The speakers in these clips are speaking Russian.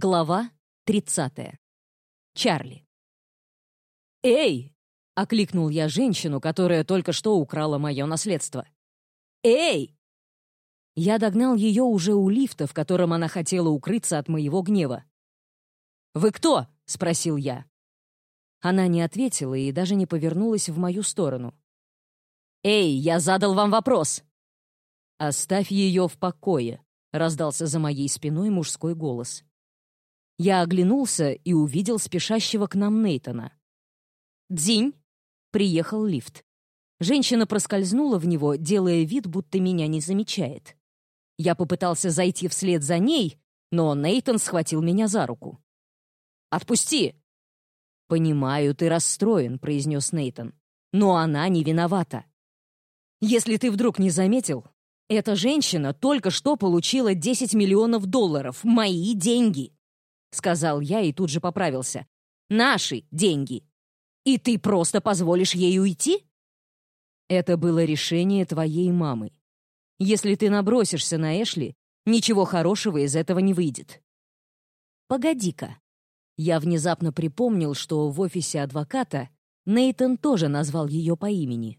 Глава 30. Чарли. «Эй!» — окликнул я женщину, которая только что украла мое наследство. «Эй!» Я догнал ее уже у лифта, в котором она хотела укрыться от моего гнева. «Вы кто?» — спросил я. Она не ответила и даже не повернулась в мою сторону. «Эй, я задал вам вопрос!» «Оставь ее в покое», — раздался за моей спиной мужской голос. Я оглянулся и увидел спешащего к нам Нейтона. «Дзинь!» — приехал лифт. Женщина проскользнула в него, делая вид, будто меня не замечает. Я попытался зайти вслед за ней, но Нейтон схватил меня за руку. «Отпусти!» «Понимаю, ты расстроен», — произнес Нейтон. «Но она не виновата. Если ты вдруг не заметил, эта женщина только что получила 10 миллионов долларов, мои деньги», — сказал я и тут же поправился. «Наши деньги. И ты просто позволишь ей уйти?» Это было решение твоей мамы. Если ты набросишься на Эшли, ничего хорошего из этого не выйдет. Погоди-ка. Я внезапно припомнил, что в офисе адвоката Нейтон тоже назвал ее по имени.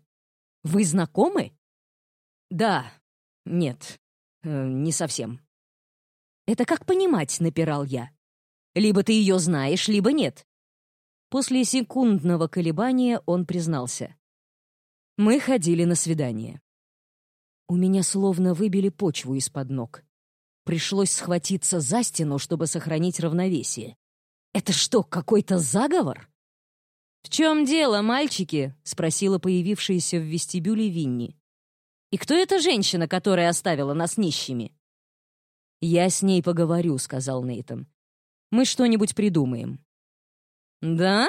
Вы знакомы? Да. Нет. Э, не совсем. Это как понимать, напирал я. Либо ты ее знаешь, либо нет. После секундного колебания он признался. Мы ходили на свидание. У меня словно выбили почву из-под ног. Пришлось схватиться за стену, чтобы сохранить равновесие. Это что, какой-то заговор? «В чем дело, мальчики?» — спросила появившаяся в вестибюле Винни. «И кто эта женщина, которая оставила нас нищими?» «Я с ней поговорю», — сказал Нейтон. «Мы что-нибудь придумаем». «Да?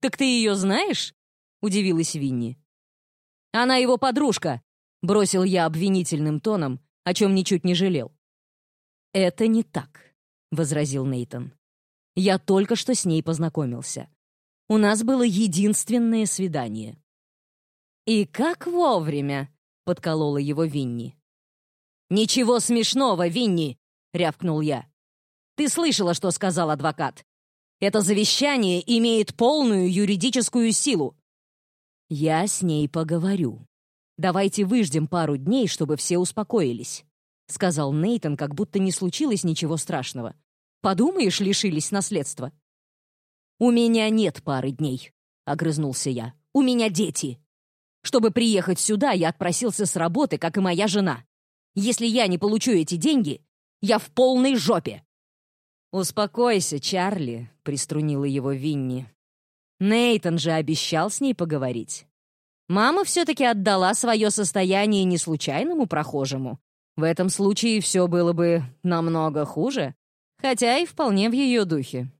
Так ты ее знаешь?» — удивилась Винни. «Она его подружка», — бросил я обвинительным тоном, о чем ничуть не жалел. «Это не так», — возразил Нейтон. «Я только что с ней познакомился. У нас было единственное свидание». «И как вовремя», — подколола его Винни. «Ничего смешного, Винни!» — рявкнул я. «Ты слышала, что сказал адвокат? Это завещание имеет полную юридическую силу». «Я с ней поговорю», Давайте выждем пару дней, чтобы все успокоились», — сказал Нейтон, как будто не случилось ничего страшного. «Подумаешь, лишились наследства». «У меня нет пары дней», — огрызнулся я. «У меня дети. Чтобы приехать сюда, я отпросился с работы, как и моя жена. Если я не получу эти деньги, я в полной жопе». «Успокойся, Чарли», — приструнила его Винни. Нейтон же обещал с ней поговорить. Мама все-таки отдала свое состояние не случайному прохожему. В этом случае все было бы намного хуже, хотя и вполне в ее духе.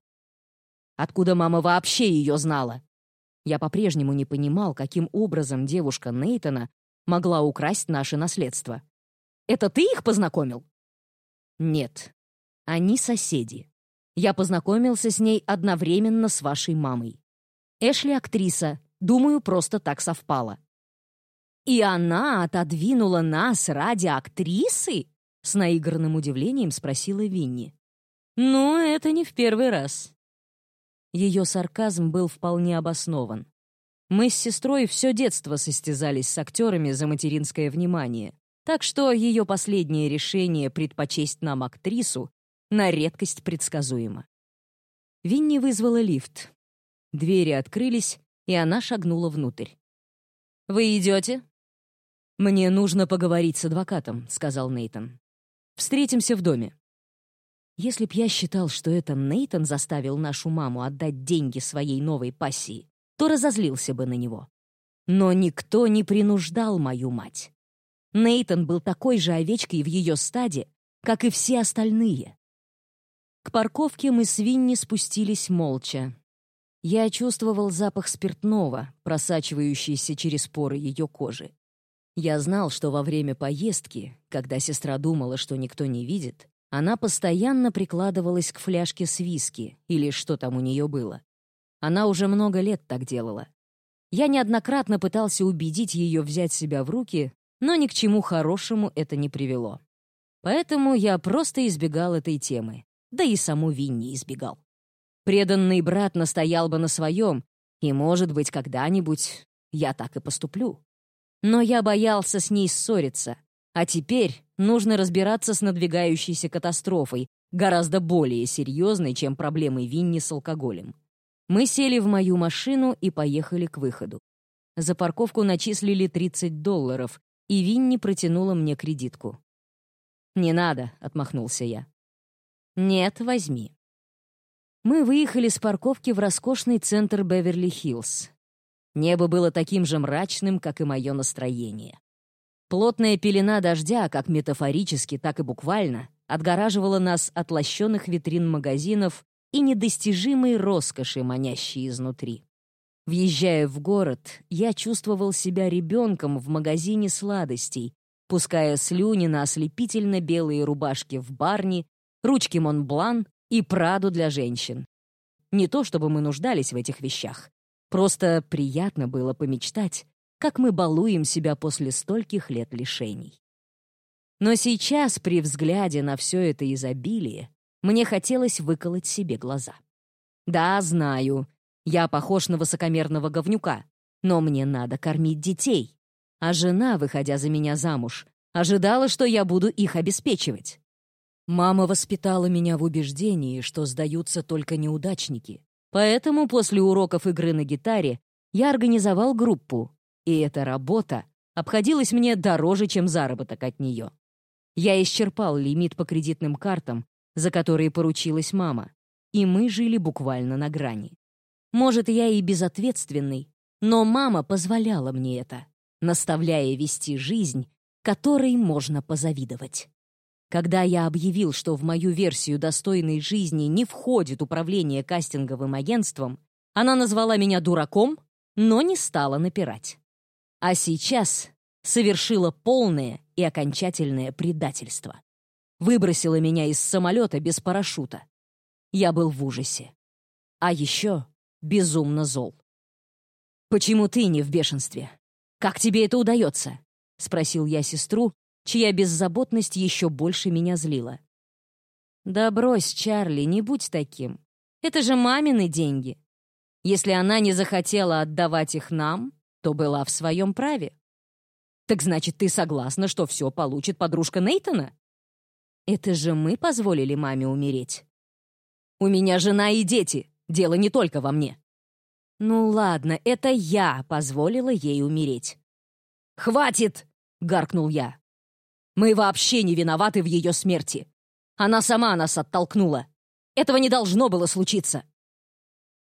Откуда мама вообще ее знала? Я по-прежнему не понимал, каким образом девушка Нейтона могла украсть наше наследство. Это ты их познакомил? Нет. Они соседи. Я познакомился с ней одновременно с вашей мамой. Эшли — актриса, Думаю, просто так совпало. «И она отодвинула нас ради актрисы?» С наигранным удивлением спросила Винни. «Ну, это не в первый раз». Ее сарказм был вполне обоснован. Мы с сестрой все детство состязались с актерами за материнское внимание, так что ее последнее решение предпочесть нам актрису на редкость предсказуемо. Винни вызвала лифт. Двери открылись, и она шагнула внутрь. «Вы идете?» «Мне нужно поговорить с адвокатом», — сказал Нейтон. «Встретимся в доме». Если б я считал, что это Нейтон заставил нашу маму отдать деньги своей новой пассии, то разозлился бы на него. Но никто не принуждал мою мать. Нейтон был такой же овечкой в ее стаде, как и все остальные. К парковке мы с Винни спустились молча, я чувствовал запах спиртного, просачивающийся через поры ее кожи. Я знал, что во время поездки, когда сестра думала, что никто не видит, она постоянно прикладывалась к фляжке с виски или что там у нее было. Она уже много лет так делала. Я неоднократно пытался убедить ее взять себя в руки, но ни к чему хорошему это не привело. Поэтому я просто избегал этой темы. Да и саму Винни избегал. Преданный брат настоял бы на своем, и, может быть, когда-нибудь я так и поступлю. Но я боялся с ней ссориться, а теперь нужно разбираться с надвигающейся катастрофой, гораздо более серьезной, чем проблемы Винни с алкоголем. Мы сели в мою машину и поехали к выходу. За парковку начислили 30 долларов, и Винни протянула мне кредитку. «Не надо», — отмахнулся я. «Нет, возьми». Мы выехали с парковки в роскошный центр Беверли-Хиллз. Небо было таким же мрачным, как и мое настроение. Плотная пелена дождя, как метафорически, так и буквально, отгораживала нас от лощенных витрин магазинов и недостижимой роскоши, манящей изнутри. Въезжая в город, я чувствовал себя ребенком в магазине сладостей, пуская слюни на ослепительно белые рубашки в барне, ручки Монблан и Праду для женщин. Не то чтобы мы нуждались в этих вещах. Просто приятно было помечтать, как мы балуем себя после стольких лет лишений. Но сейчас, при взгляде на все это изобилие, мне хотелось выколоть себе глаза. Да, знаю, я похож на высокомерного говнюка, но мне надо кормить детей. А жена, выходя за меня замуж, ожидала, что я буду их обеспечивать. Мама воспитала меня в убеждении, что сдаются только неудачники. Поэтому после уроков игры на гитаре я организовал группу, и эта работа обходилась мне дороже, чем заработок от нее. Я исчерпал лимит по кредитным картам, за которые поручилась мама, и мы жили буквально на грани. Может, я и безответственный, но мама позволяла мне это, наставляя вести жизнь, которой можно позавидовать. Когда я объявил, что в мою версию достойной жизни не входит управление кастинговым агентством, она назвала меня дураком, но не стала напирать. А сейчас совершила полное и окончательное предательство. Выбросила меня из самолета без парашюта. Я был в ужасе. А еще безумно зол. «Почему ты не в бешенстве? Как тебе это удается?» — спросил я сестру, чья беззаботность еще больше меня злила. «Да брось, Чарли, не будь таким. Это же мамины деньги. Если она не захотела отдавать их нам, то была в своем праве. Так значит, ты согласна, что все получит подружка Нейтона? Это же мы позволили маме умереть. У меня жена и дети. Дело не только во мне. Ну ладно, это я позволила ей умереть. «Хватит!» — гаркнул я. «Мы вообще не виноваты в ее смерти. Она сама нас оттолкнула. Этого не должно было случиться».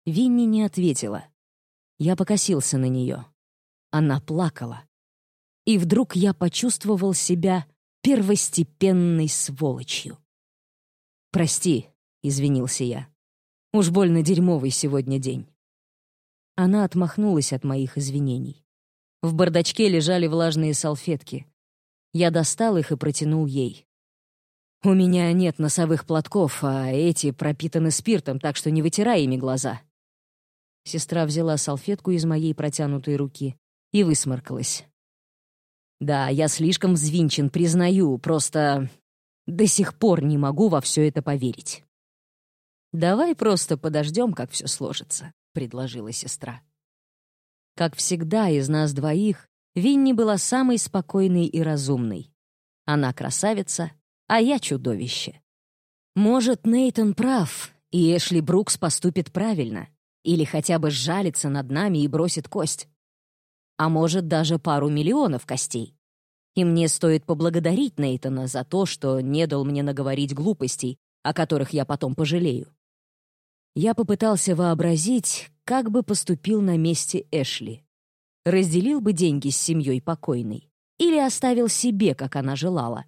Винни не ответила. Я покосился на нее. Она плакала. И вдруг я почувствовал себя первостепенной сволочью. «Прости», — извинился я. Уж больно дерьмовый сегодня день. Она отмахнулась от моих извинений. В бардачке лежали влажные салфетки. Я достал их и протянул ей. «У меня нет носовых платков, а эти пропитаны спиртом, так что не вытирай ими глаза». Сестра взяла салфетку из моей протянутой руки и высморкалась. «Да, я слишком взвинчен, признаю, просто до сих пор не могу во все это поверить». «Давай просто подождем, как все сложится», — предложила сестра. Как всегда, из нас двоих Винни была самой спокойной и разумной. Она красавица, а я чудовище. Может, Нейтон прав, и Эшли Брукс поступит правильно, или хотя бы сжалится над нами и бросит кость. А может, даже пару миллионов костей. И мне стоит поблагодарить Нейтона за то, что не дал мне наговорить глупостей, о которых я потом пожалею. Я попытался вообразить, как бы поступил на месте Эшли. Разделил бы деньги с семьей покойной или оставил себе, как она желала.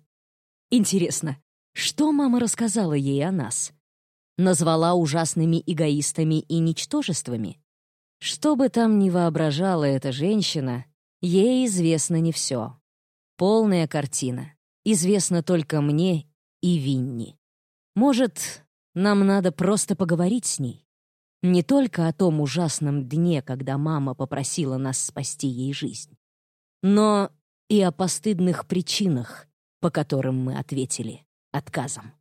Интересно, что мама рассказала ей о нас? Назвала ужасными эгоистами и ничтожествами? Что бы там ни воображала эта женщина, ей известно не все. Полная картина. Известна только мне и Винни. Может, нам надо просто поговорить с ней. Не только о том ужасном дне, когда мама попросила нас спасти ей жизнь, но и о постыдных причинах, по которым мы ответили отказом.